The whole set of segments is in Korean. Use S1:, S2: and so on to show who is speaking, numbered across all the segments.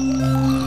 S1: Música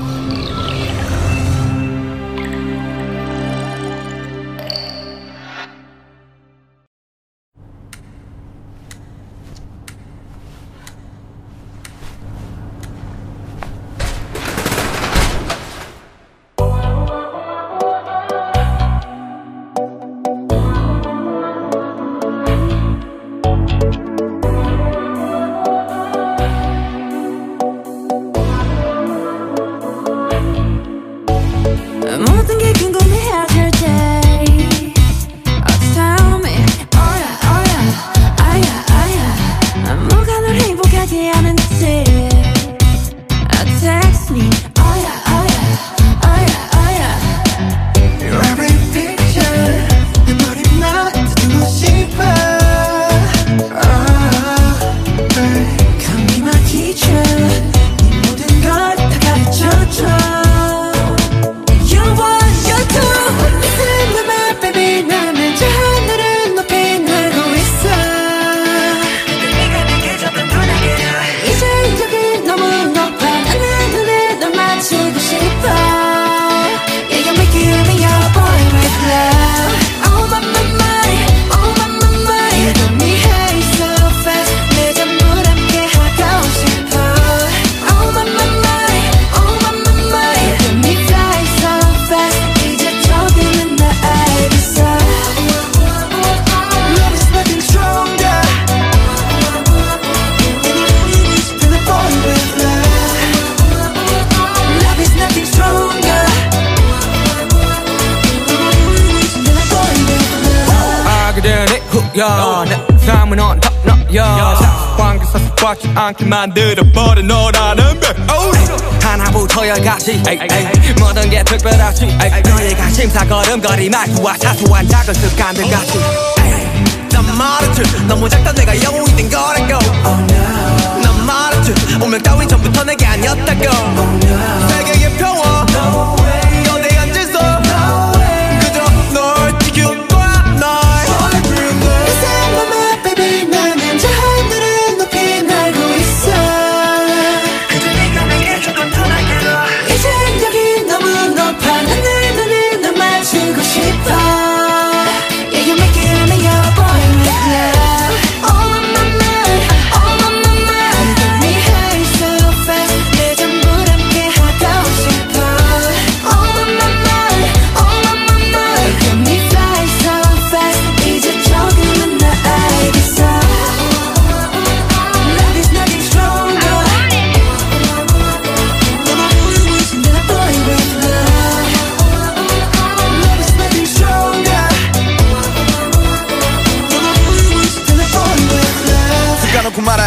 S1: 여 삶은 on top no 여 사관계사 속박지 않게 만들어버린 너라는 백 하나부터여까지. 모든 게 특별하지. 너희가 심사 걸음걸이 말투와 사소한 작은 습관들 같이 난 말했지. 너무 작다. 내가 영웅이 된 거라고.
S2: Oh, no. keep the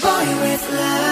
S2: boy with love.